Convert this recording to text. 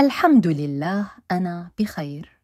الحمد لله أنا بخير.